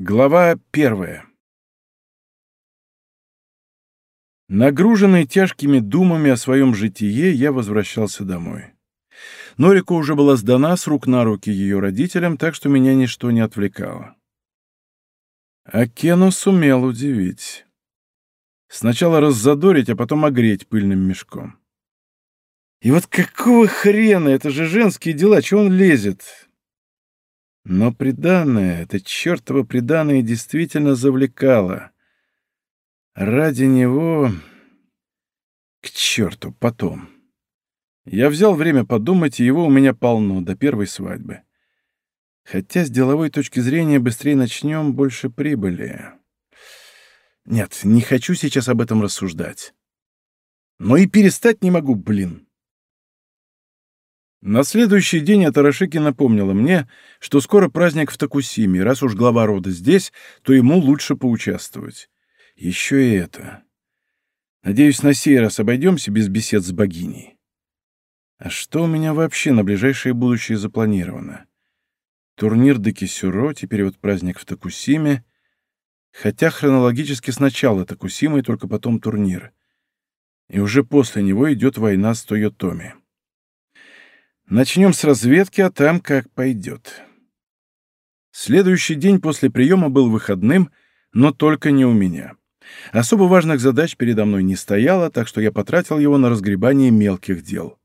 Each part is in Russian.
Глава первая. Нагруженный тяжкими думами о своем житие, я возвращался домой. Норика уже была сдана с рук на руки ее родителям, так что меня ничто не отвлекало. А Кену сумел удивить. Сначала раззадорить, а потом огреть пыльным мешком. И вот какого хрена? Это же женские дела, чего он лезет? Но преданное, это чертово преданное действительно завлекало. Ради него... К черту, потом. Я взял время подумать, и его у меня полно, до первой свадьбы. Хотя с деловой точки зрения быстрее начнем, больше прибыли. Нет, не хочу сейчас об этом рассуждать. Но и перестать не могу, блин. На следующий день Атарашики напомнила мне, что скоро праздник в Токусиме, раз уж глава рода здесь, то ему лучше поучаствовать. Еще и это. Надеюсь, на сей раз обойдемся без бесед с богиней. А что у меня вообще на ближайшее будущее запланировано? Турнир Декисюро, теперь вот праздник в Токусиме. Хотя хронологически сначала Токусима и только потом турнир. И уже после него идет война с Тойотоми. Начнем с разведки, а там как пойдет. Следующий день после приема был выходным, но только не у меня. Особо важных задач передо мной не стояло, так что я потратил его на разгребание мелких дел.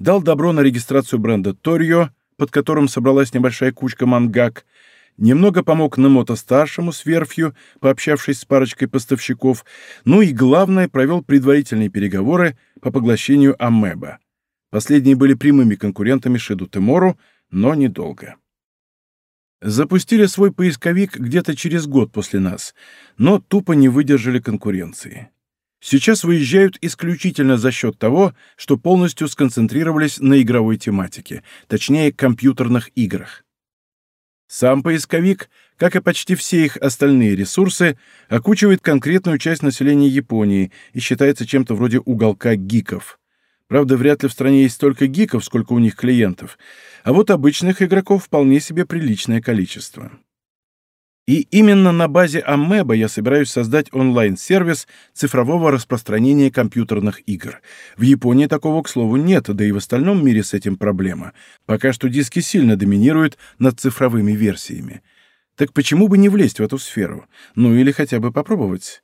Дал добро на регистрацию бренда «Торьо», под которым собралась небольшая кучка мангак, немного помог Немото-старшему с верфью, пообщавшись с парочкой поставщиков, ну и, главное, провел предварительные переговоры по поглощению Амеба. Последние были прямыми конкурентами Шиду Темору, но недолго. Запустили свой поисковик где-то через год после нас, но тупо не выдержали конкуренции. Сейчас выезжают исключительно за счет того, что полностью сконцентрировались на игровой тематике, точнее, компьютерных играх. Сам поисковик, как и почти все их остальные ресурсы, окучивает конкретную часть населения Японии и считается чем-то вроде уголка гиков. Правда, вряд ли в стране есть столько гиков, сколько у них клиентов, а вот обычных игроков вполне себе приличное количество. И именно на базе Амеба я собираюсь создать онлайн-сервис цифрового распространения компьютерных игр. В Японии такого, к слову, нет, да и в остальном мире с этим проблема. Пока что диски сильно доминируют над цифровыми версиями. Так почему бы не влезть в эту сферу? Ну или хотя бы попробовать?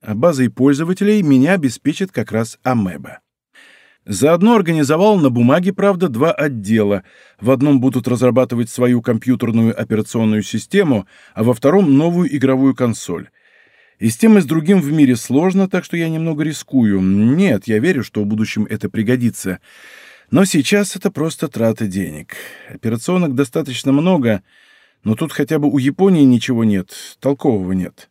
А базой пользователей меня обеспечит как раз Амеба. Заодно организовал на бумаге, правда, два отдела. В одном будут разрабатывать свою компьютерную операционную систему, а во втором — новую игровую консоль. И с тем и с другим в мире сложно, так что я немного рискую. Нет, я верю, что в будущем это пригодится. Но сейчас это просто трата денег. Операционок достаточно много, но тут хотя бы у Японии ничего нет, толкового нет.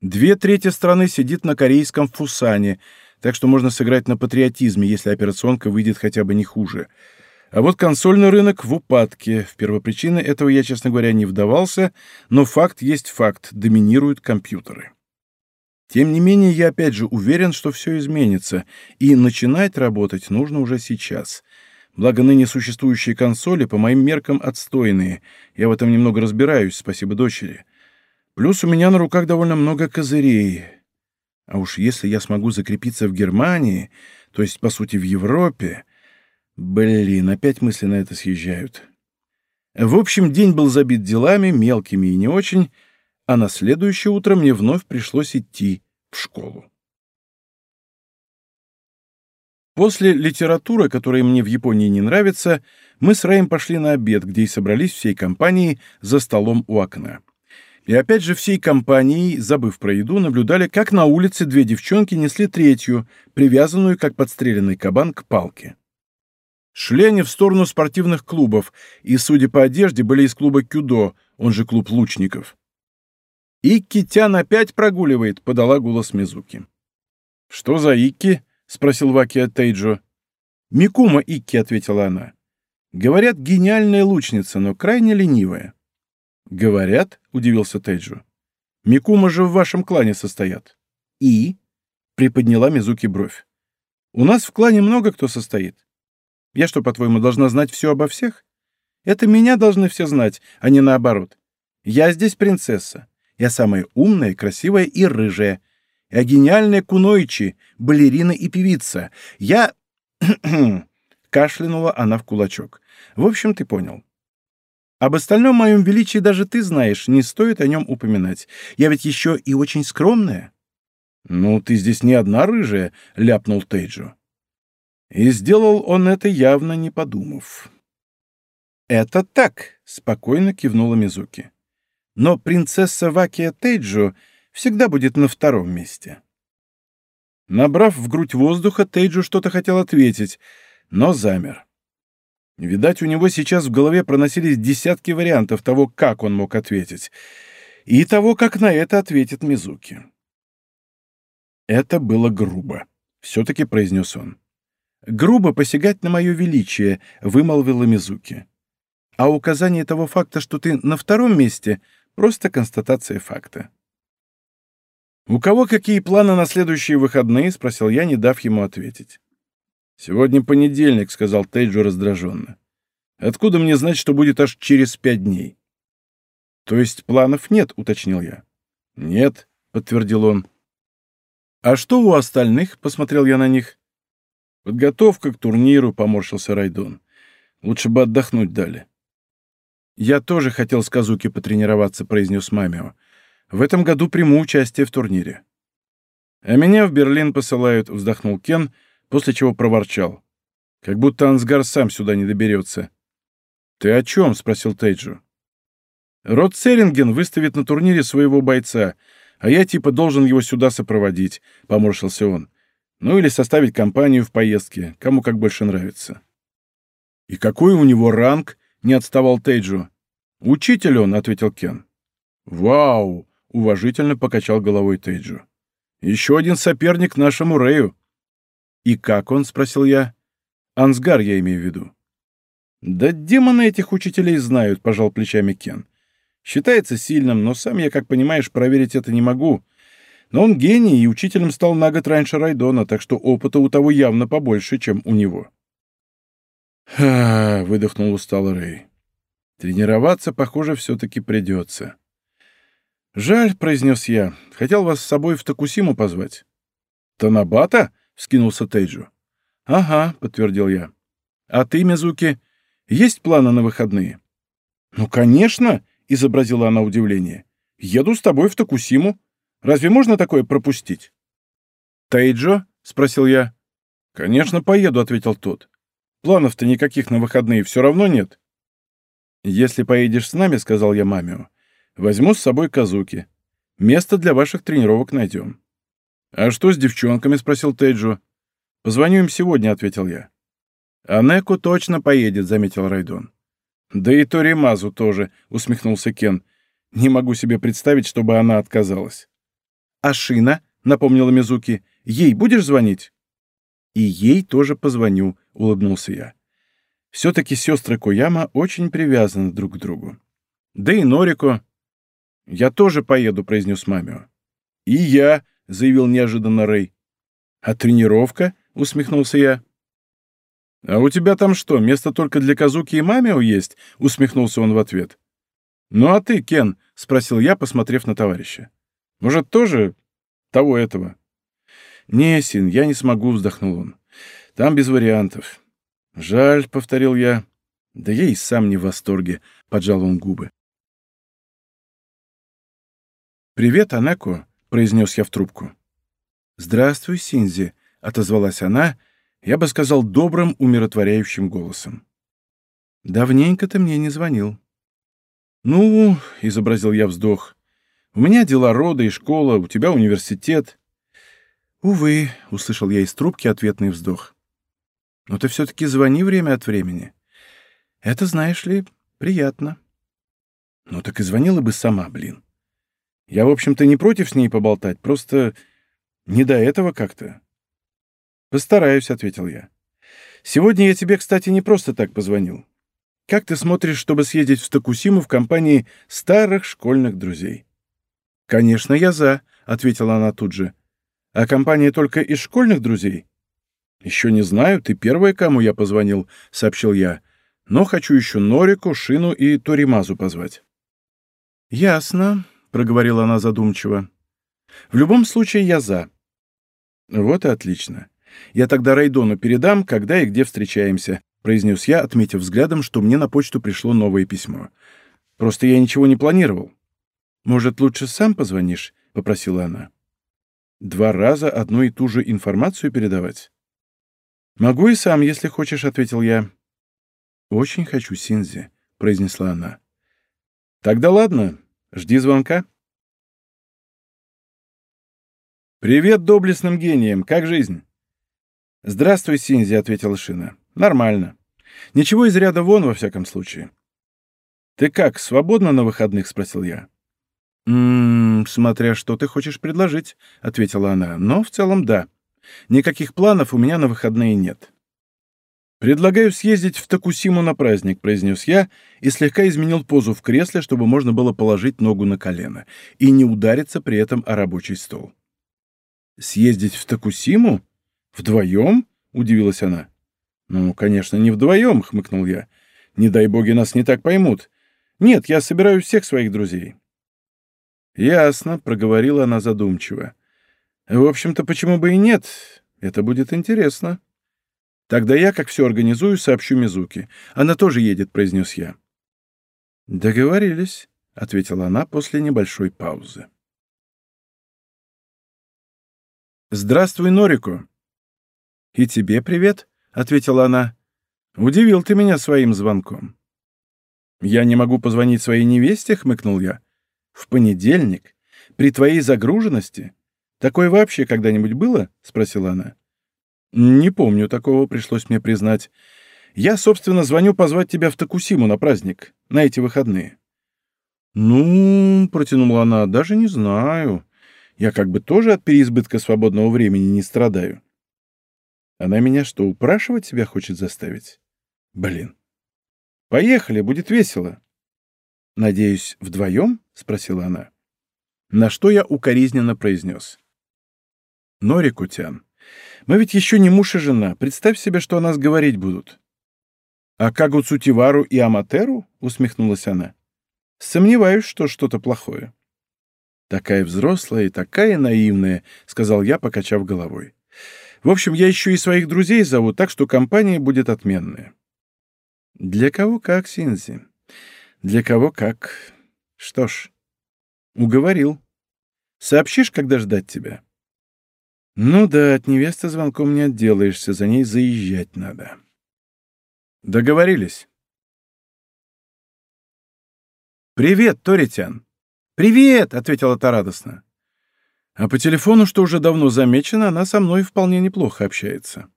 Две трети страны сидит на корейском Фусане — так что можно сыграть на патриотизме, если операционка выйдет хотя бы не хуже. А вот консольный рынок в упадке. В первопричины этого я, честно говоря, не вдавался, но факт есть факт, доминируют компьютеры. Тем не менее, я опять же уверен, что все изменится, и начинать работать нужно уже сейчас. Благо, ныне существующие консоли, по моим меркам, отстойные. Я в этом немного разбираюсь, спасибо дочери. Плюс у меня на руках довольно много козырей. А уж если я смогу закрепиться в Германии, то есть, по сути, в Европе... Блин, опять мысли на это съезжают. В общем, день был забит делами, мелкими и не очень, а на следующее утро мне вновь пришлось идти в школу. После литературы, которая мне в Японии не нравится, мы с Раем пошли на обед, где и собрались всей компанией за столом у окна. И опять же всей компанией, забыв про еду, наблюдали, как на улице две девчонки несли третью, привязанную, как подстреленный кабан, к палке. Шли они в сторону спортивных клубов, и, судя по одежде, были из клуба «Кюдо», он же клуб лучников. «Икки Тян опять прогуливает», — подала голос Мизуки. «Что за Икки?» — спросил Ваки Тейджо. «Микума Икки», — ответила она. «Говорят, гениальная лучница, но крайне ленивая». «Говорят?» — удивился Тейджу. «Микума же в вашем клане состоят». «И?» — приподняла Мизуки бровь. «У нас в клане много кто состоит. Я что, по-твоему, должна знать все обо всех? Это меня должны все знать, а не наоборот. Я здесь принцесса. Я самая умная, красивая и рыжая. Я гениальная Куноичи, балерина и певица. Я...» Кашлянула она в кулачок. «В общем, ты понял. Об остальном моем величии даже ты знаешь, не стоит о нем упоминать. Я ведь еще и очень скромная». «Ну, ты здесь не одна рыжая», — ляпнул Тейджо. И сделал он это явно не подумав. «Это так», — спокойно кивнула Мизуки. «Но принцесса Вакия Тейджо всегда будет на втором месте». Набрав в грудь воздуха, Тейджо что-то хотел ответить, но замер. Видать, у него сейчас в голове проносились десятки вариантов того, как он мог ответить, и того, как на это ответит Мизуки. «Это было грубо», — все-таки произнес он. «Грубо посягать на мое величие», — вымолвила Мизуки. «А указание того факта, что ты на втором месте, — просто констатация факта». «У кого какие планы на следующие выходные?» — спросил я, не дав ему ответить. «Сегодня понедельник», — сказал Тейджо раздраженно. «Откуда мне знать, что будет аж через пять дней?» «То есть планов нет?» — уточнил я. «Нет», — подтвердил он. «А что у остальных?» — посмотрел я на них. «Подготовка к турниру», — поморщился Райдон. «Лучше бы отдохнуть дали». «Я тоже хотел с Казуки потренироваться», — произнес Мамио. «В этом году приму участие в турнире». «А меня в Берлин посылают», — вздохнул Кен, после чего проворчал. «Как будто Ансгар сам сюда не доберется». «Ты о чем?» — спросил Тейджу. «Род Церинген выставит на турнире своего бойца, а я типа должен его сюда сопроводить», — поморщился он. Ну или составить компанию в поездке, кому как больше нравится. «И какой у него ранг?» — не отставал Тейджу. «Учитель он», — ответил Кен. «Вау!» — уважительно покачал головой Тейджу. «Еще один соперник нашему Рэю». «И как он?» — спросил я. «Ансгар я имею в виду». «Да демоны этих учителей знают», — пожал плечами Кен. «Считается сильным, но сам я, как понимаешь, проверить это не могу. Но он гений и учителем стал на год раньше Райдона, так что опыта у того явно побольше, чем у него. «Ха!» — выдохнул устало Рэй. «Тренироваться, похоже, все-таки придется». «Жаль», — произнес я. «Хотел вас с собой в Токусиму позвать». «Танабата?» — вскинулся Тейджу. «Ага», — подтвердил я. «А ты, Мизуки, есть планы на выходные?» «Ну, конечно!» — изобразила она удивление. «Еду с тобой в Токусиму. Разве можно такое пропустить?» «Тейджо?» — спросил я. «Конечно, поеду», — ответил тот. «Планов-то никаких на выходные все равно нет». «Если поедешь с нами», — сказал я маме, — «возьму с собой Казуки. Место для ваших тренировок найдем». «А что с девчонками?» — спросил Тейджо. «Позвоню им сегодня», — ответил я. «Анеку точно поедет», — заметил Райдон. «Да и Торимазу тоже», — усмехнулся Кен. «Не могу себе представить, чтобы она отказалась». «А Шина?» — напомнила Мизуки. «Ей будешь звонить?» «И ей тоже позвоню», — улыбнулся я. «Все-таки сестры Кояма очень привязаны друг к другу. Да и Норико...» «Я тоже поеду», — произнес Мамио. «И я», — заявил неожиданно Рэй. «А тренировка?» — усмехнулся я. «А у тебя там что, место только для Казуки и Мамио есть?» — усмехнулся он в ответ. «Ну а ты, Кен?» — спросил я, посмотрев на товарища. Может, тоже того этого? Не, Син, я не смогу, вздохнул он. Там без вариантов. Жаль, повторил я. Да я и сам не в восторге, поджал он губы. «Привет, Анеко», — произнес я в трубку. «Здравствуй, Синзи», — отозвалась она, я бы сказал, добрым, умиротворяющим голосом. «Давненько ты мне не звонил». «Ну», — изобразил я вздох, у меня дела рода и школа, у тебя университет. Увы, услышал я из трубки ответный вздох. Но ты все-таки звони время от времени. Это, знаешь ли, приятно. Ну так и звонила бы сама, блин. Я, в общем-то, не против с ней поболтать, просто не до этого как-то. Постараюсь, ответил я. Сегодня я тебе, кстати, не просто так позвонил. Как ты смотришь, чтобы съездить в Токусиму в компании старых школьных друзей? «Конечно, я за», — ответила она тут же. «А компания только из школьных друзей?» «Еще не знаю, ты первая, кому я позвонил», — сообщил я. «Но хочу еще Норику, Шину и Торимазу позвать». «Ясно», — проговорила она задумчиво. «В любом случае я за». «Вот и отлично. Я тогда Райдону передам, когда и где встречаемся», — произнес я, отметив взглядом, что мне на почту пришло новое письмо. «Просто я ничего не планировал». «Может, лучше сам позвонишь?» — попросила она. «Два раза одну и ту же информацию передавать?» «Могу и сам, если хочешь», — ответил я. «Очень хочу, Синзи», — произнесла она. «Тогда ладно, жди звонка». «Привет доблестным гениям, как жизнь?» «Здравствуй, Синзи», — ответила Шина. «Нормально. Ничего из ряда вон, во всяком случае». «Ты как, свободна на выходных?» — спросил я. «М -м, смотря что ты хочешь предложить», — ответила она. «Но в целом да. Никаких планов у меня на выходные нет». «Предлагаю съездить в Токусиму на праздник», — произнес я и слегка изменил позу в кресле, чтобы можно было положить ногу на колено и не удариться при этом о рабочий стол. «Съездить в Токусиму? Вдвоем?» — удивилась она. «Ну, конечно, не вдвоем», — хмыкнул я. «Не дай боги, нас не так поймут. Нет, я собираю всех своих друзей». «Ясно», — проговорила она задумчиво. «В общем-то, почему бы и нет? Это будет интересно». Тогда я, как все организую, сообщу Мизуки. Она тоже едет, произнес я. Договорились, ответила она после небольшой паузы. Здравствуй, Норико. И тебе привет, ответила она. Удивил ты меня своим звонком. Я не могу позвонить своей невесте, хмыкнул я. В понедельник, при твоей загруженности. Такое вообще когда-нибудь было? спросила она. «Не помню такого, пришлось мне признать. Я, собственно, звоню позвать тебя в Токусиму на праздник, на эти выходные». «Ну, — протянула она, — даже не знаю. Я как бы тоже от переизбытка свободного времени не страдаю». Она меня что, упрашивать себя хочет заставить? Блин. Поехали, будет весело. Надеюсь, вдвоем? — спросила она. На что я укоризненно произнес. Норикутян, мы ведь еще не муж и жена. Представь себе, что о нас говорить будут». «А Кагу Цутивару и Аматеру?» — усмехнулась она. «Сомневаюсь, что что-то плохое». «Такая взрослая и такая наивная», — сказал я, покачав головой. «В общем, я еще и своих друзей зову, так что компания будет отменная». «Для кого как, Синзи? Для кого как. Что ж, уговорил. Сообщишь, когда ждать тебя?» Ну да, от невесты звонком не отделаешься, за ней заезжать надо. Договорились. «Привет, Торитян!» «Привет!» — ответила та радостно. А по телефону, что уже давно замечено, она со мной вполне неплохо общается.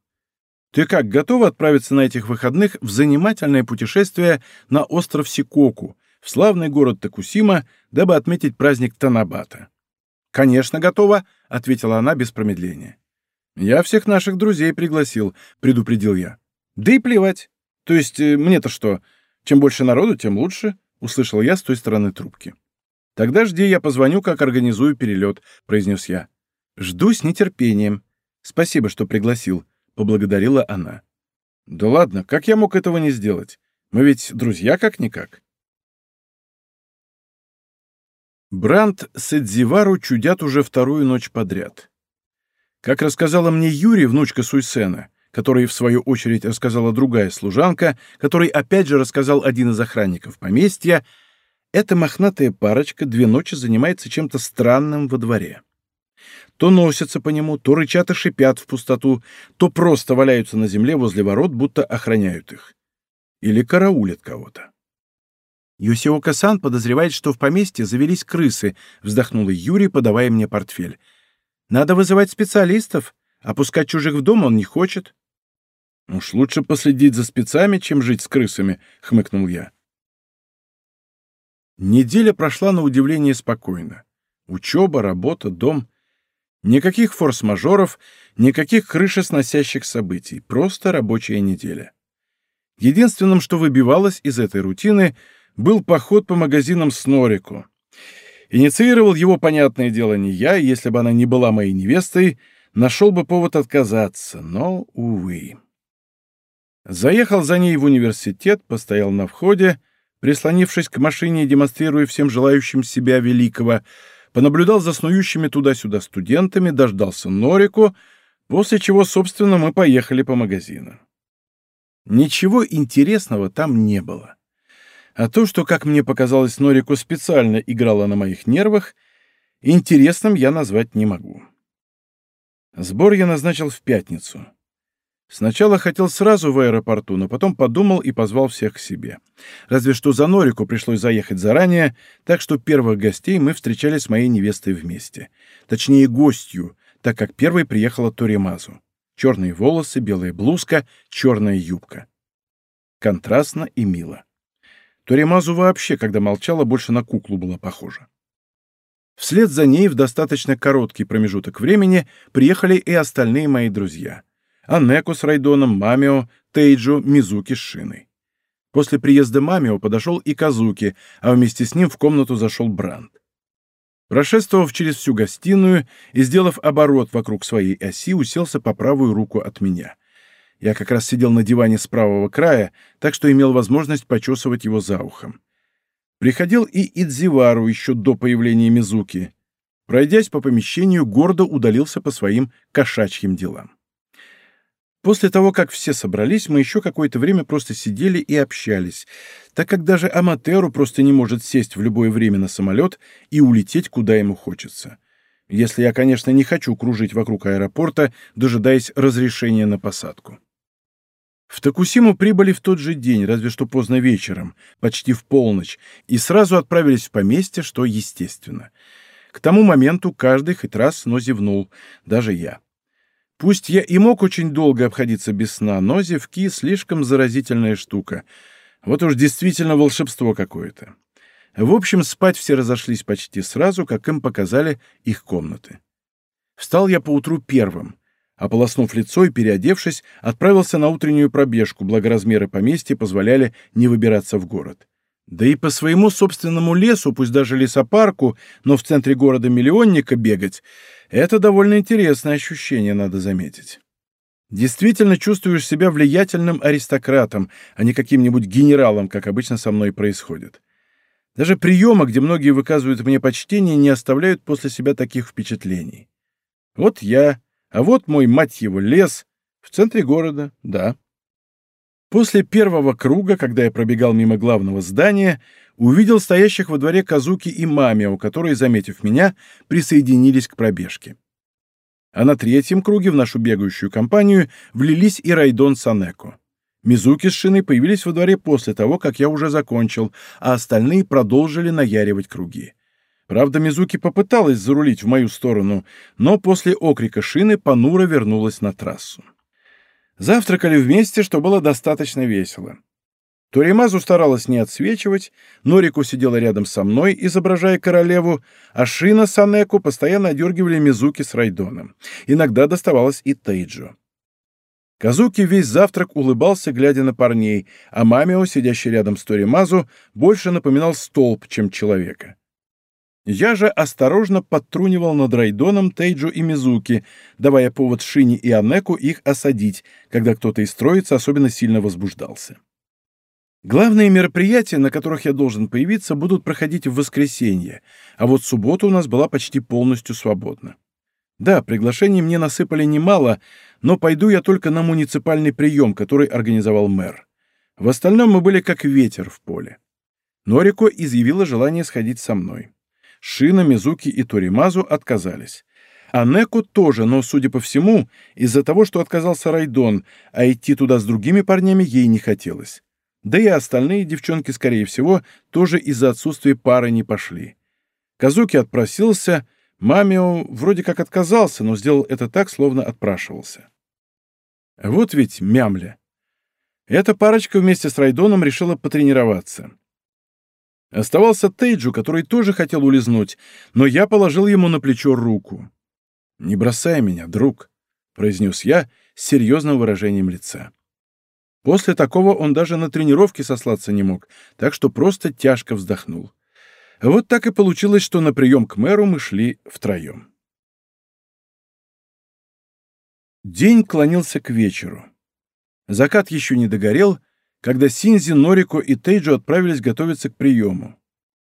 «Ты как, готова отправиться на этих выходных в занимательное путешествие на остров Сикоку, в славный город Такусима, дабы отметить праздник Танабата?» «Конечно, готова», — ответила она без промедления. «Я всех наших друзей пригласил», — предупредил я. «Да и плевать. То есть э, мне-то что? Чем больше народу, тем лучше», — услышал я с той стороны трубки. «Тогда жди, я позвоню, как организую перелет», — произнес я. «Жду с нетерпением. Спасибо, что пригласил», — поблагодарила она. «Да ладно, как я мог этого не сделать? Мы ведь друзья как-никак». Бранд с Эдзивару чудят уже вторую ночь подряд. Как рассказала мне Юрий, внучка Суйсена, которой, в свою очередь, рассказала другая служанка, которой опять же рассказал один из охранников поместья, эта мохнатая парочка две ночи занимается чем-то странным во дворе. То носятся по нему, то рычат и шипят в пустоту, то просто валяются на земле возле ворот, будто охраняют их. Или караулят кого-то. «Юсиока-сан подозревает, что в поместье завелись крысы», — вздохнул Юрий, подавая мне портфель. «Надо вызывать специалистов. Опускать чужих в дом он не хочет». «Уж лучше последить за спецами, чем жить с крысами», — хмыкнул я. Неделя прошла на удивление спокойно. Учеба, работа, дом. Никаких форс-мажоров, никаких крышесносящих событий. Просто рабочая неделя. Единственным, что выбивалось из этой рутины — был поход по магазинам с Норику. Инициировал его, понятное дело, не я, если бы она не была моей невестой, нашел бы повод отказаться, но, увы. Заехал за ней в университет, постоял на входе, прислонившись к машине и демонстрируя всем желающим себя великого, понаблюдал за снующими туда-сюда студентами, дождался Норику, после чего, собственно, мы поехали по магазину. Ничего интересного там не было. А то, что, как мне показалось, Норику специально играла на моих нервах, интересным я назвать не могу. Сбор я назначил в пятницу. Сначала хотел сразу в аэропорту, но потом подумал и позвал всех к себе. Разве что за Норику пришлось заехать заранее, так что первых гостей мы встречали с моей невестой вместе. Точнее, гостью, так как первой приехала Торимазу. Черные волосы, белая блузка, черная юбка. Контрастно и мило. Торимазу вообще, когда молчала, больше на куклу была похожа. Вслед за ней в достаточно короткий промежуток времени приехали и остальные мои друзья. Анеку с Райдоном, Мамио, Тейджу, Мизуки с Шиной. После приезда Мамио подошел и Казуки, а вместе с ним в комнату зашел Бранд. Прошествовав через всю гостиную и сделав оборот вокруг своей оси, уселся по правую руку от меня. Я как раз сидел на диване с правого края, так что имел возможность почесывать его за ухом. Приходил и Идзивару еще до появления Мизуки. Пройдясь по помещению, гордо удалился по своим кошачьим делам. После того, как все собрались, мы еще какое-то время просто сидели и общались, так как даже Аматеру просто не может сесть в любое время на самолет и улететь, куда ему хочется. Если я, конечно, не хочу кружить вокруг аэропорта, дожидаясь разрешения на посадку. В Токусиму прибыли в тот же день, разве что поздно вечером, почти в полночь, и сразу отправились в поместье, что естественно. К тому моменту каждый хоть раз, но зевнул, даже я. Пусть я и мог очень долго обходиться без сна, но зевки — слишком заразительная штука. Вот уж действительно волшебство какое-то. В общем, спать все разошлись почти сразу, как им показали их комнаты. Встал я поутру первым. Ополоснув лицо и переодевшись, отправился на утреннюю пробежку, благо размеры поместья позволяли не выбираться в город. Да и по своему собственному лесу, пусть даже лесопарку, но в центре города миллионника бегать — это довольно интересное ощущение, надо заметить. Действительно чувствуешь себя влиятельным аристократом, а не каким-нибудь генералом, как обычно со мной происходит. Даже приемы, где многие выказывают мне почтение, не оставляют после себя таких впечатлений. Вот я, а вот мой, мать его, лес в центре города, да. После первого круга, когда я пробегал мимо главного здания, увидел стоящих во дворе Казуки и Мамио, которые, заметив меня, присоединились к пробежке. А на третьем круге в нашу бегающую компанию влились и Райдон Санеко. Мизуки с Шиной появились во дворе после того, как я уже закончил, а остальные продолжили наяривать круги. Правда, Мизуки попыталась зарулить в мою сторону, но после окрика Шины понуро вернулась на трассу. Завтракали вместе, что было достаточно весело. Торимазу старалась не отсвечивать, Норику сидела рядом со мной, изображая королеву, а Шина с Анеку постоянно одергивали Мизуки с Райдоном. Иногда доставалось и Тейджо. Казуки весь завтрак улыбался, глядя на парней, а Мамио, сидящий рядом с Торимазу, больше напоминал столб, чем человека. Я же осторожно подтрунивал над Райдоном, Тейджу и Мизуки, давая повод Шине и Анеку их осадить, когда кто-то из троицы особенно сильно возбуждался. Главные мероприятия, на которых я должен появиться, будут проходить в воскресенье, а вот суббота у нас была почти полностью свободна. Да, приглашений мне насыпали немало, но пойду я только на муниципальный прием, который организовал мэр. В остальном мы были как ветер в поле. Норико изъявила желание сходить со мной. Шина, Мизуки и Торимазу отказались. А Неку тоже, но, судя по всему, из-за того, что отказался Райдон, а идти туда с другими парнями ей не хотелось. Да и остальные девчонки, скорее всего, тоже из-за отсутствия пары не пошли. Казуки отпросился, Мамио вроде как отказался, но сделал это так, словно отпрашивался. Вот ведь мямля. Эта парочка вместе с Райдоном решила потренироваться. Оставался Тейджу, который тоже хотел улизнуть, но я положил ему на плечо руку. «Не бросай меня, друг», — произнес я с серьезным выражением лица. После такого он даже на тренировке сослаться не мог, так что просто тяжко вздохнул. Вот так и получилось, что на прием к мэру мы шли втроем. День клонился к вечеру. Закат еще не догорел, когда Синзи, Норико и Тейджо отправились готовиться к приему.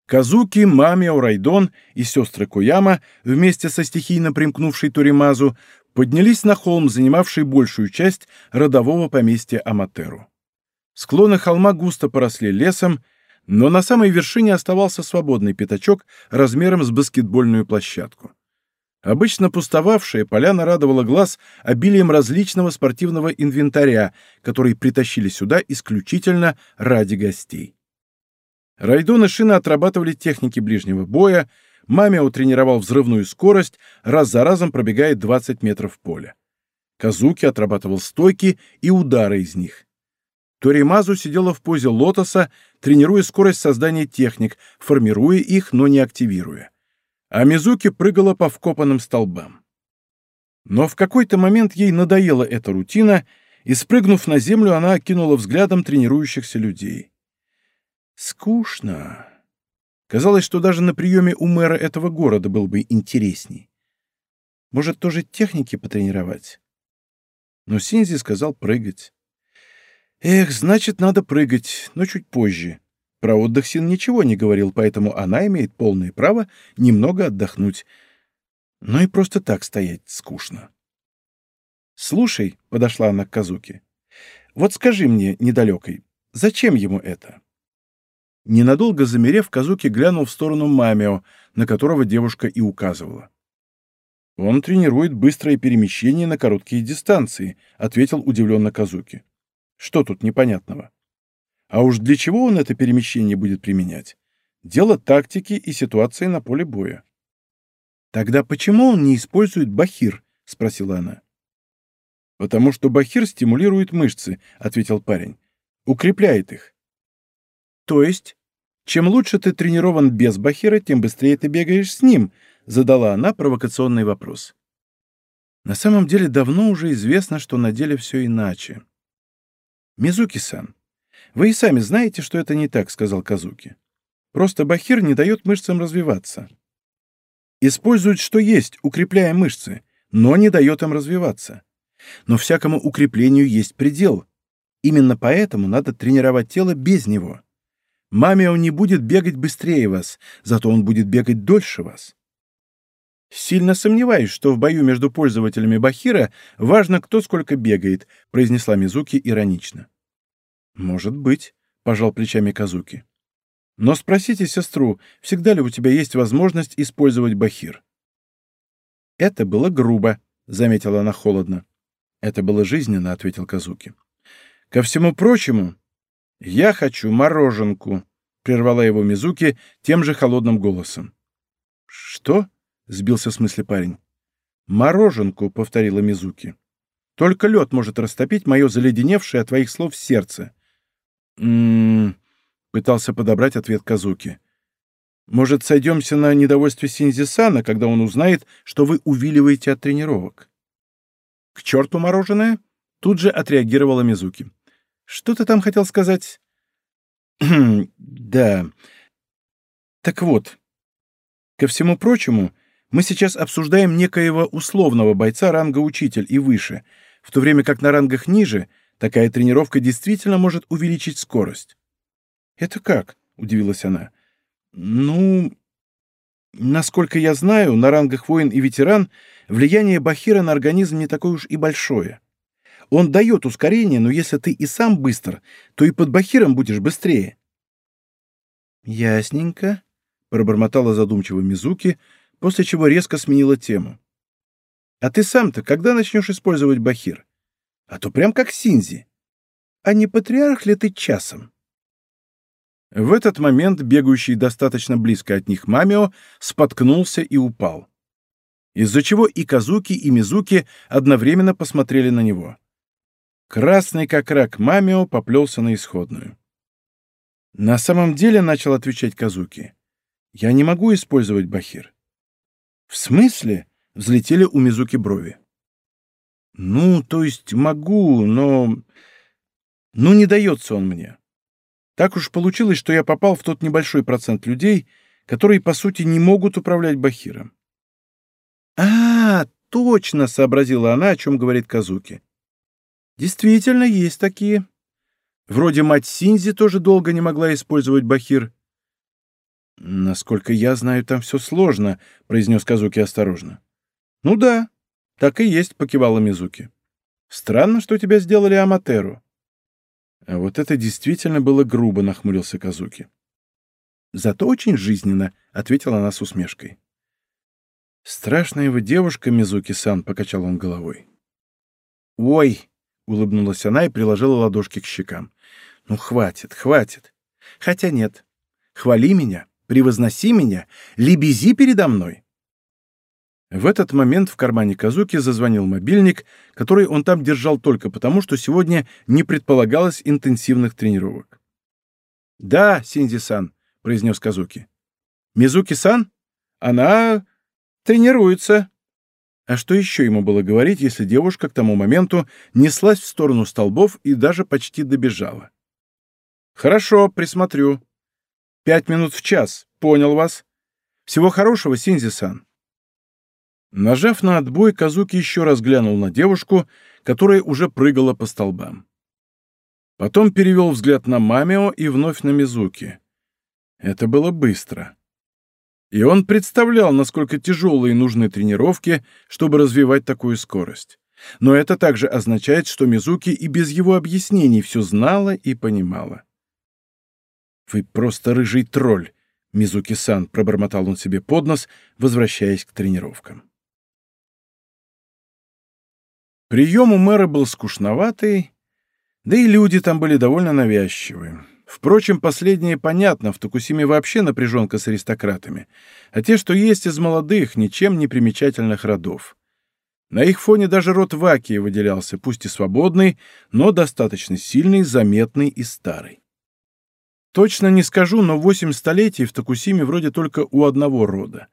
Казуки, Мамио, Райдон и сестры Куяма, вместе со стихийно примкнувшей Туримазу, поднялись на холм, занимавший большую часть родового поместья Аматеру. Склоны холма густо поросли лесом, но на самой вершине оставался свободный пятачок размером с баскетбольную площадку. Обычно пустовавшая поляна радовала глаз обилием различного спортивного инвентаря, который притащили сюда исключительно ради гостей. Райдон и Шина отрабатывали техники ближнего боя, Мамио тренировал взрывную скорость, раз за разом пробегая 20 метров поля. Казуки отрабатывал стойки и удары из них. Торимазу сидела в позе лотоса, тренируя скорость создания техник, формируя их, но не активируя а Мизуки прыгала по вкопанным столбам. Но в какой-то момент ей надоела эта рутина, и, спрыгнув на землю, она окинула взглядом тренирующихся людей. Скучно. Казалось, что даже на приеме у мэра этого города был бы интересней. Может, тоже техники потренировать? Но Синзи сказал прыгать. Эх, значит, надо прыгать, но чуть позже. Про отдых Син ничего не говорил, поэтому она имеет полное право немного отдохнуть. Но и просто так стоять скучно. «Слушай», — подошла она к Казуке, — «вот скажи мне, недалекой, зачем ему это?» Ненадолго замерев, Казуки глянул в сторону Мамио, на которого девушка и указывала. «Он тренирует быстрое перемещение на короткие дистанции», — ответил удивленно Казуки. «Что тут непонятного?» А уж для чего он это перемещение будет применять? Дело тактики и ситуации на поле боя. «Тогда почему он не использует бахир?» — спросила она. «Потому что бахир стимулирует мышцы», — ответил парень. «Укрепляет их». «То есть, чем лучше ты тренирован без бахира, тем быстрее ты бегаешь с ним», — задала она провокационный вопрос. На самом деле давно уже известно, что на деле все иначе. «Мизуки-сан, «Вы и сами знаете, что это не так», — сказал Казуки. «Просто бахир не дает мышцам развиваться. Использует что есть, укрепляя мышцы, но не дает им развиваться. Но всякому укреплению есть предел. Именно поэтому надо тренировать тело без него. Мамио не будет бегать быстрее вас, зато он будет бегать дольше вас». «Сильно сомневаюсь, что в бою между пользователями Бахира важно, кто сколько бегает», — произнесла Мизуки иронично. «Может быть», — пожал плечами Казуки. «Но спросите сестру, всегда ли у тебя есть возможность использовать бахир?» «Это было грубо», — заметила она холодно. «Это было жизненно», — ответил Казуки. «Ко всему прочему, я хочу мороженку», — прервала его Мизуки тем же холодным голосом. «Что?» — сбился с мысли парень. «Мороженку», — повторила Мизуки. «Только лед может растопить мое заледеневшее от твоих слов сердце. «М-м-м», пытался подобрать ответ Казуки. «Может, сойдемся на недовольстве Синзисана, когда он узнает, что вы увиливаете от тренировок?» «К черту мороженое!» — тут же отреагировала Мизуки. «Что ты там хотел сказать?» «Да. Так вот, ко всему прочему, мы сейчас обсуждаем некоего условного бойца ранга учитель и выше, в то время как на рангах ниже — Такая тренировка действительно может увеличить скорость. «Это как?» — удивилась она. «Ну, насколько я знаю, на рангах воин и ветеран влияние Бахира на организм не такое уж и большое. Он дает ускорение, но если ты и сам быстр, то и под Бахиром будешь быстрее». «Ясненько», — пробормотала задумчиво Мизуки, после чего резко сменила тему. «А ты сам-то когда начнешь использовать Бахир? А то прям как Синзи. А не патриарх ли ты часом?» В этот момент бегающий достаточно близко от них Мамио споткнулся и упал. Из-за чего и Казуки, и Мизуки одновременно посмотрели на него. Красный как рак Мамио поплелся на исходную. «На самом деле», — начал отвечать Казуки, — «я не могу использовать Бахир». «В смысле?» — взлетели у Мизуки брови. Ну, то есть могу, но... Ну, не дается он мне. Так уж получилось, что я попал в тот небольшой процент людей, которые, по сути, не могут управлять Бахиром. «А, точно!» — сообразила она, о чем говорит Казуки. «Действительно, есть такие. Вроде мать Синзи тоже долго не могла использовать бахир. «Насколько я знаю, там все сложно», — произнес Казуки осторожно. «Ну да, так и есть», — покивала Мизуки. «Странно, что тебя сделали Аматеру». А вот это действительно было грубо, нахмурился Казуки. «Зато очень жизненно», — ответила она с усмешкой. «Страшная вы девушка, Мизуки-сан», — покачал он головой. «Ой!» — улыбнулась она и приложила ладошки к щекам. «Ну, хватит, хватит. Хотя нет. Хвали меня, превозноси меня, лебези передо мной». В этот момент в кармане Казуки зазвонил мобильник, который он там держал только потому, что сегодня не предполагалось интенсивных тренировок. «Да, Синзи-сан», — произнес Казуки. «Мизуки-сан? Она тренируется». А что еще ему было говорить, если девушка к тому моменту неслась в сторону столбов и даже почти добежала? «Хорошо, присмотрю. Пять минут в час. Понял вас. Всего хорошего, Синзи-сан». Нажав на отбой, Казуки еще раз глянул на девушку, которая уже прыгала по столбам. Потом перевел взгляд на Мамио и вновь на Мизуки. Это было быстро. И он представлял, насколько тяжелые нужны тренировки, чтобы развивать такую скорость. Но это также означает, что Мизуки и без его объяснений все знала и понимала. «Вы просто рыжий тролль», — Мизуки-сан, пробормотал он себе под нос, возвращаясь к тренировкам. Прием у мэра был скучноватый, да и люди там были довольно навязчивые. Впрочем, последнее понятно, в Токусиме вообще напряженка с аристократами, а те, что есть из молодых, ничем не примечательных родов. На их фоне даже род Вакии выделялся, пусть и свободный, но достаточно сильный, заметный и старый. Точно не скажу, но восемь столетий в Токусиме вроде только у одного рода.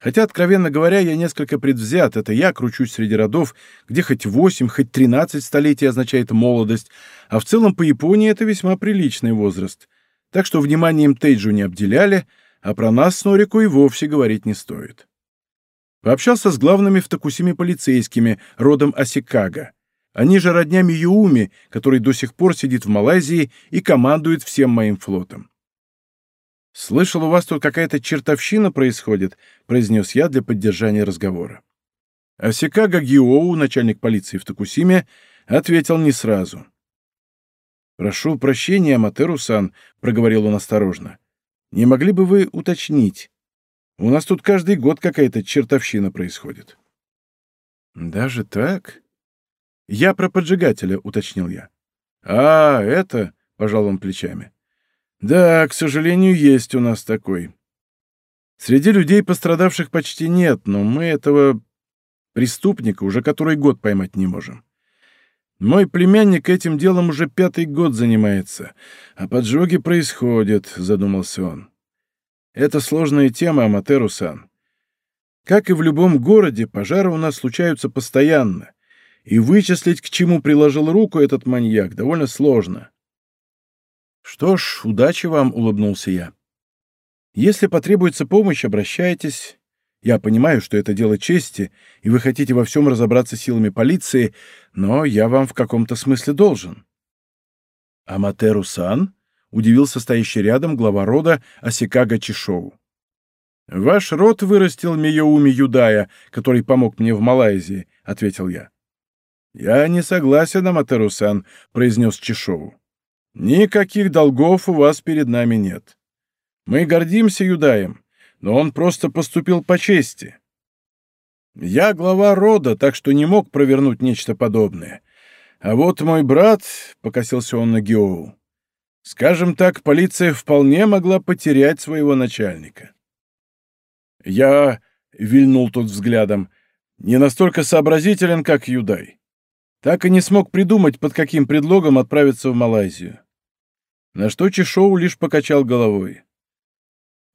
Хотя, откровенно говоря, я несколько предвзят. Это я кручусь среди родов, где хоть восемь, хоть тринадцать столетий означает молодость, а в целом по Японии это весьма приличный возраст. Так что вниманием Тейджу не обделяли, а про нас с Норику и вовсе говорить не стоит. Пообщался с главными в Токусиме полицейскими, родом Асикага. Они же родня Миюуми, который до сих пор сидит в Малайзии и командует всем моим флотом. «Слышал, у вас тут какая-то чертовщина происходит», — произнес я для поддержания разговора. Асикага Гиоу, начальник полиции в Токусиме, ответил не сразу. «Прошу прощения, Аматеру-сан», — проговорил он осторожно. «Не могли бы вы уточнить? У нас тут каждый год какая-то чертовщина происходит». «Даже так?» «Я про поджигателя», — уточнил я. «А, это...» — пожал он плечами. Да, к сожалению, есть у нас такой. Среди людей пострадавших почти нет, но мы этого преступника уже который год поймать не можем. Мой племянник этим делом уже пятый год занимается, а поджоги происходят, задумался он. Это сложная тема, Аматеру-сан. Как и в любом городе, пожары у нас случаются постоянно, и вычислить, к чему приложил руку этот маньяк, довольно сложно. «Что ж, удачи вам», — улыбнулся я. «Если потребуется помощь, обращайтесь. Я понимаю, что это дело чести, и вы хотите во всем разобраться силами полиции, но я вам в каком-то смысле должен». «Аматеру-сан?» — удивился стоящий рядом глава рода Асикага Чишоу. «Ваш род вырастил Миоуми Юдая, который помог мне в Малайзии», — ответил я. «Я не согласен, Аматеру-сан», — произнес Чишоу. Никаких долгов у вас перед нами нет. Мы гордимся Юдаем, но он просто поступил по чести. Я глава рода, так что не мог провернуть нечто подобное. А вот мой брат, — покосился он на Геоу, — скажем так, полиция вполне могла потерять своего начальника. Я, — вильнул тот взглядом, — не настолько сообразителен, как Юдай. Так и не смог придумать, под каким предлогом отправиться в Малайзию. На что Чешоу лишь покачал головой.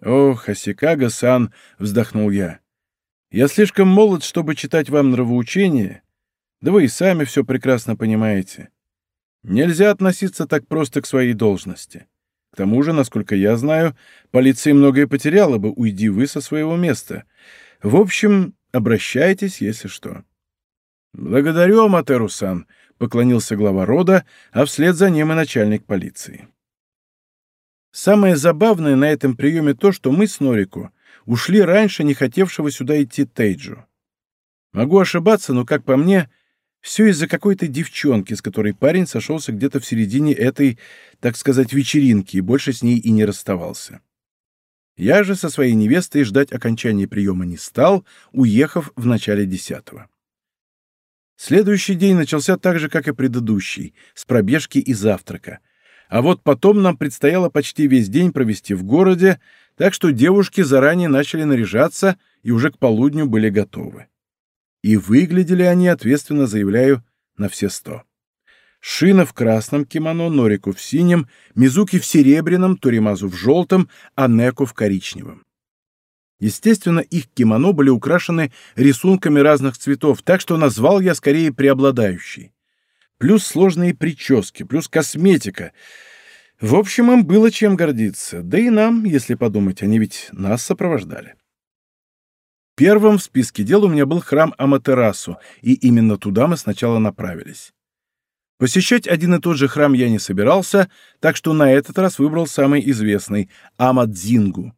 «Ох, Асикага-сан!» — вздохнул я. «Я слишком молод, чтобы читать вам нравоучения, да вы и сами все прекрасно понимаете. Нельзя относиться так просто к своей должности. К тому же, насколько я знаю, полиция многое потеряла бы, уйди вы со своего места. В общем, обращайтесь, если что». «Благодарю, Аматеру-сан», — поклонился глава рода, а вслед за ним и начальник полиции. Самое забавное на этом приеме то, что мы с Норику ушли раньше не хотевшего сюда идти Тейджу. Могу ошибаться, но, как по мне, все из-за какой-то девчонки, с которой парень сошелся где-то в середине этой, так сказать, вечеринки, и больше с ней и не расставался. Я же со своей невестой ждать окончания приема не стал, уехав в начале десятого. Следующий день начался так же, как и предыдущий, с пробежки и завтрака. А вот потом нам предстояло почти весь день провести в городе, так что девушки заранее начали наряжаться и уже к полудню были готовы. И выглядели они, ответственно заявляю, на все сто. Шина в красном кимоно, Норику в синем, Мизуки в серебряном, Туримазу в желтом, а Неку в коричневом. Естественно, их кимоно были украшены рисунками разных цветов, так что назвал я скорее преобладающий. Плюс сложные прически, плюс косметика. В общем, им было чем гордиться. Да и нам, если подумать, они ведь нас сопровождали. Первым в списке дел у меня был храм Аматерасу, и именно туда мы сначала направились. Посещать один и тот же храм я не собирался, так что на этот раз выбрал самый известный — Амадзингу.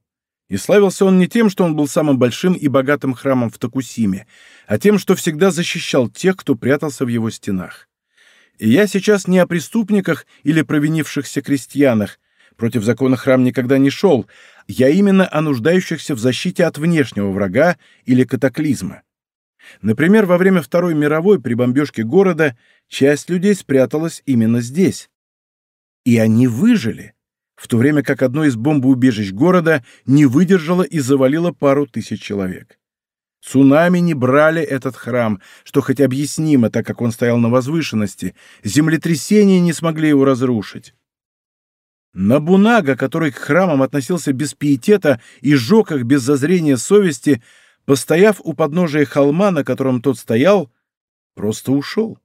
И славился он не тем, что он был самым большим и богатым храмом в Токусиме, а тем, что всегда защищал тех, кто прятался в его стенах. И я сейчас не о преступниках или провинившихся крестьянах, против закона храм никогда не шел, я именно о нуждающихся в защите от внешнего врага или катаклизма. Например, во время Второй мировой при бомбежке города часть людей спряталась именно здесь. И они выжили, в то время как одно из бомбоубежищ города не выдержало и завалило пару тысяч человек. Цунами не брали этот храм, что хоть объяснимо, так как он стоял на возвышенности, землетрясения не смогли его разрушить. Набунага, который к храмам относился без пиетета и жег их без зазрения совести, постояв у подножия холма, на котором тот стоял, просто ушел.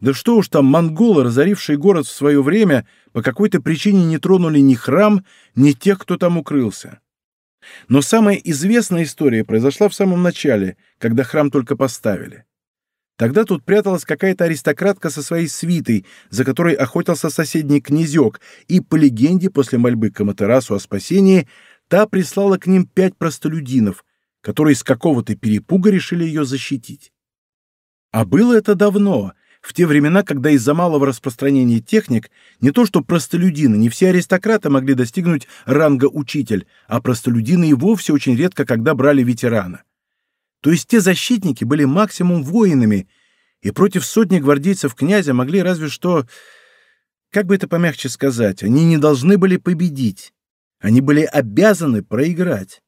Да что уж там, монголы, разорившие город в свое время, по какой-то причине не тронули ни храм, ни тех, кто там укрылся. Но самая известная история произошла в самом начале, когда храм только поставили. Тогда тут пряталась какая-то аристократка со своей свитой, за которой охотился соседний князек, и, по легенде, после мольбы Каматерасу о спасении, та прислала к ним пять простолюдинов, которые с какого-то перепуга решили ее защитить. А было это давно, в те времена, когда из-за малого распространения техник не то что простолюдины, не все аристократы могли достигнуть ранга учитель, а простолюдины и вовсе очень редко когда брали ветерана. То есть те защитники были максимум воинами, и против сотни гвардейцев князя могли разве что, как бы это помягче сказать, они не должны были победить. Они были обязаны проиграть.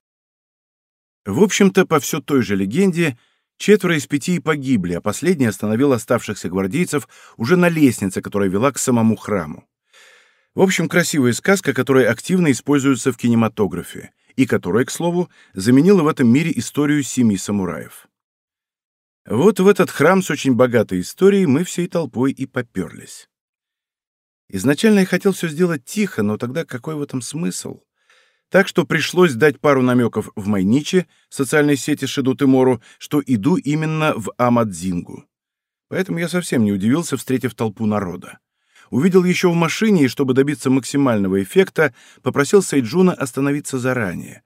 В общем-то, по все той же легенде, четверо из пяти погибли, а последний остановил оставшихся гвардейцев уже на лестнице, которая вела к самому храму. В общем, красивая сказка, которая активно используется в кинематографе и которая, к слову, заменила в этом мире историю семи самураев. Вот в этот храм с очень богатой историей мы всей толпой и поперлись. Изначально я хотел все сделать тихо, но тогда какой в этом смысл? Так что пришлось дать пару намеков в Майниче, социальной сети Шиду Тимору, что иду именно в Амадзингу. Поэтому я совсем не удивился, встретив толпу народа. Увидел еще в машине и, чтобы добиться максимального эффекта, попросил Сайджуна остановиться заранее.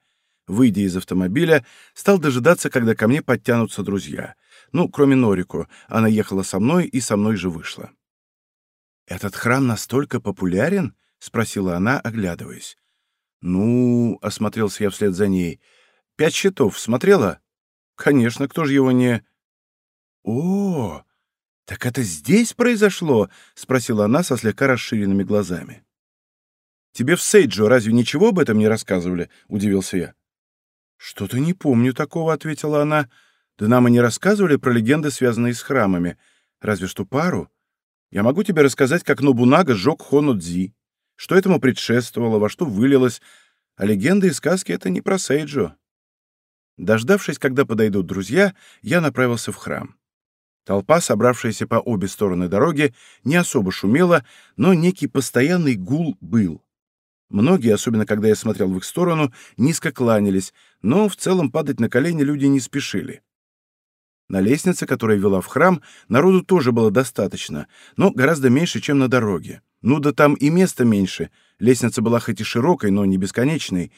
Выйдя из автомобиля, стал дожидаться, когда ко мне подтянутся друзья. Ну, кроме Норику, она ехала со мной и со мной же вышла. «Этот храм настолько популярен?» — спросила она, оглядываясь. «Ну...» — осмотрелся я вслед за ней. «Пять счетов смотрела?» «Конечно, кто же его не...» «О, «Так это здесь произошло?» — спросила она со слегка расширенными глазами. «Тебе в Сейджо разве ничего об этом не рассказывали?» — удивился я. «Что-то не помню такого», — ответила она. «Да нам и не рассказывали про легенды, связанные с храмами. Разве что пару. Я могу тебе рассказать, как Нобунага сжег Хонодзи, что этому предшествовало, во что вылилось, а легенды и сказки — это не про Сейджо». Дождавшись, когда подойдут друзья, я направился в храм. Толпа, собравшаяся по обе стороны дороги, не особо шумела, но некий постоянный гул был. Многие, особенно когда я смотрел в их сторону, низко кланялись, но в целом падать на колени люди не спешили. На лестнице, которая вела в храм, народу тоже было достаточно, но гораздо меньше, чем на дороге. Ну да там и места меньше. Лестница была хоть и широкой, но не бесконечной.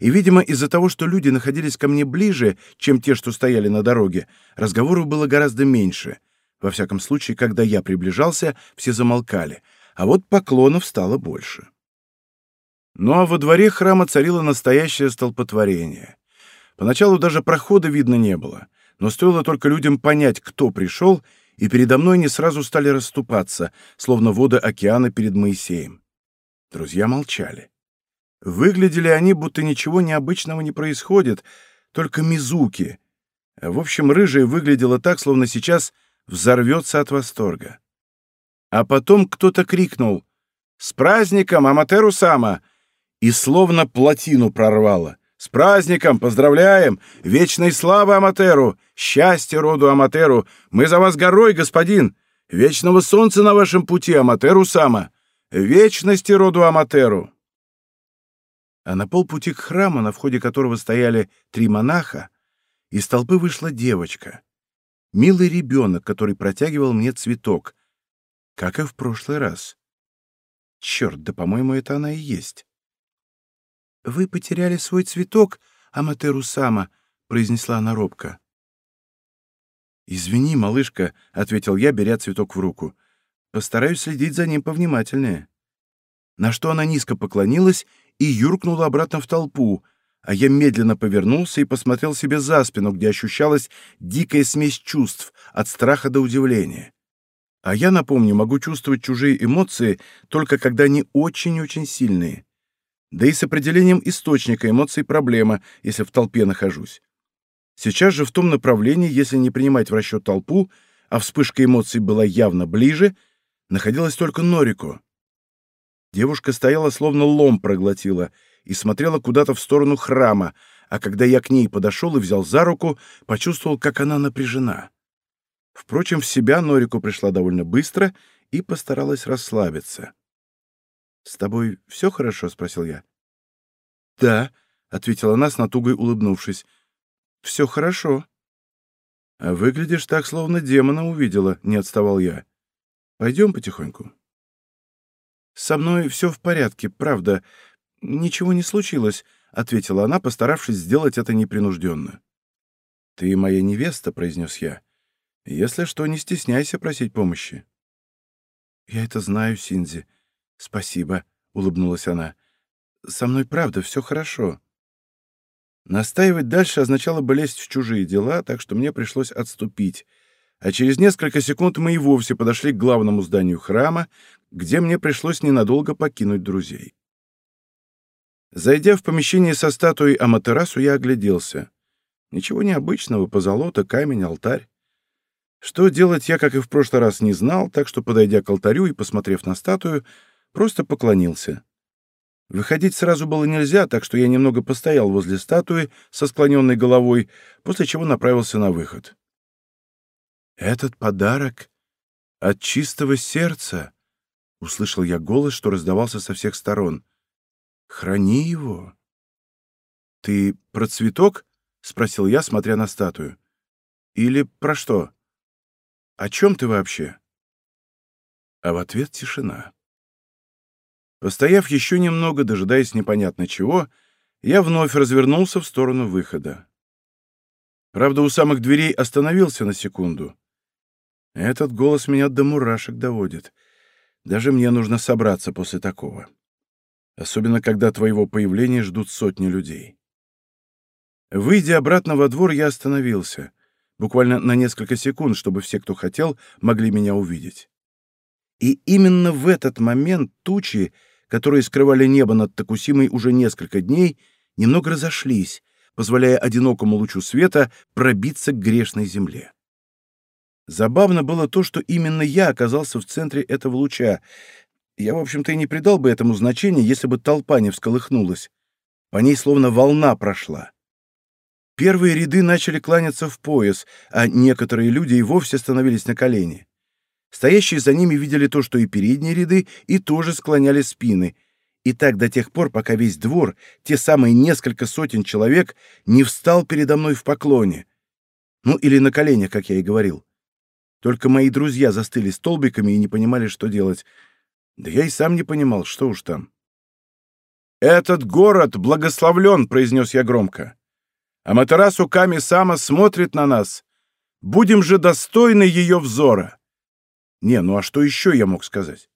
И, видимо, из-за того, что люди находились ко мне ближе, чем те, что стояли на дороге, разговоров было гораздо меньше. Во всяком случае, когда я приближался, все замолкали, а вот поклонов стало больше. Ну а во дворе храма царило настоящее столпотворение. Поначалу даже прохода видно не было, но стоило только людям понять, кто пришел, и передо мной они сразу стали расступаться, словно воды океана перед Моисеем. Друзья молчали. Выглядели они, будто ничего необычного не происходит, только Мизуки. В общем, рыжая выглядела так, словно сейчас взорвется от восторга. А потом кто-то крикнул «С праздником, Аматеру-сама!» и словно плотину прорвало. «С праздником! Поздравляем! Вечной славы Аматеру! Счастья роду Аматеру! Мы за вас горой, господин! Вечного солнца на вашем пути, Аматеру-сама! Вечности роду Аматеру!» А на полпути к храму, на входе которого стояли три монаха, из толпы вышла девочка. Милый ребенок, который протягивал мне цветок, как и в прошлый раз. Черт, да, по-моему, это она и есть. «Вы потеряли свой цветок, Аматеру-сама», — произнесла она робко. «Извини, малышка», — ответил я, беря цветок в руку. «Постараюсь следить за ним повнимательнее». На что она низко поклонилась и юркнула обратно в толпу, а я медленно повернулся и посмотрел себе за спину, где ощущалась дикая смесь чувств, от страха до удивления. А я, напомню, могу чувствовать чужие эмоции только когда они очень-очень сильные. Да и с определением источника эмоций проблема, если в толпе нахожусь. Сейчас же в том направлении, если не принимать в расчет толпу, а вспышка эмоций была явно ближе, находилась только Норико. Девушка стояла, словно лом проглотила, и смотрела куда-то в сторону храма, а когда я к ней подошел и взял за руку, почувствовал, как она напряжена. Впрочем, в себя Норико пришла довольно быстро и постаралась расслабиться. «С тобой все хорошо?» — спросил я. «Да», — ответила она с натугой улыбнувшись. «Все хорошо». «А выглядишь так, словно демона увидела», — не отставал я. «Пойдем потихоньку». «Со мной все в порядке, правда. Ничего не случилось», — ответила она, постаравшись сделать это непринужденно. «Ты моя невеста», — произнес я. «Если что, не стесняйся просить помощи». «Я это знаю, Синзи. Спасибо», — улыбнулась она. «Со мной правда все хорошо». Настаивать дальше означало бы лезть в чужие дела, так что мне пришлось отступить — а через несколько секунд мы и вовсе подошли к главному зданию храма, где мне пришлось ненадолго покинуть друзей. Зайдя в помещение со статуей Аматерасу, я огляделся. Ничего необычного, позолота, камень, алтарь. Что делать я, как и в прошлый раз, не знал, так что, подойдя к алтарю и посмотрев на статую, просто поклонился. Выходить сразу было нельзя, так что я немного постоял возле статуи со склоненной головой, после чего направился на выход. «Этот подарок от чистого сердца!» — услышал я голос, что раздавался со всех сторон. «Храни его!» «Ты про цветок?» — спросил я, смотря на статую. «Или про что? О чем ты вообще?» А в ответ тишина. Постояв еще немного, дожидаясь непонятно чего, я вновь развернулся в сторону выхода. Правда, у самых дверей остановился на секунду. Этот голос меня до мурашек доводит. Даже мне нужно собраться после такого. Особенно, когда твоего появления ждут сотни людей. Выйдя обратно во двор, я остановился. Буквально на несколько секунд, чтобы все, кто хотел, могли меня увидеть. И именно в этот момент тучи, которые скрывали небо над Токусимой уже несколько дней, немного разошлись, позволяя одинокому лучу света пробиться к грешной земле. Забавно было то, что именно я оказался в центре этого луча. Я, в общем-то, и не придал бы этому значения, если бы толпа не всколыхнулась. По ней словно волна прошла. Первые ряды начали кланяться в пояс, а некоторые люди и вовсе становились на колени. Стоящие за ними видели то, что и передние ряды, и тоже склоняли спины. И так до тех пор, пока весь двор, те самые несколько сотен человек, не встал передо мной в поклоне. Ну, или на коленях, как я и говорил. Только мои друзья застыли столбиками и не понимали, что делать. Да я и сам не понимал, что уж там. «Этот город благословлен», — произнес я громко. «Аматерасу Ками-сама смотрит на нас. Будем же достойны ее взора». Не, ну а что еще я мог сказать?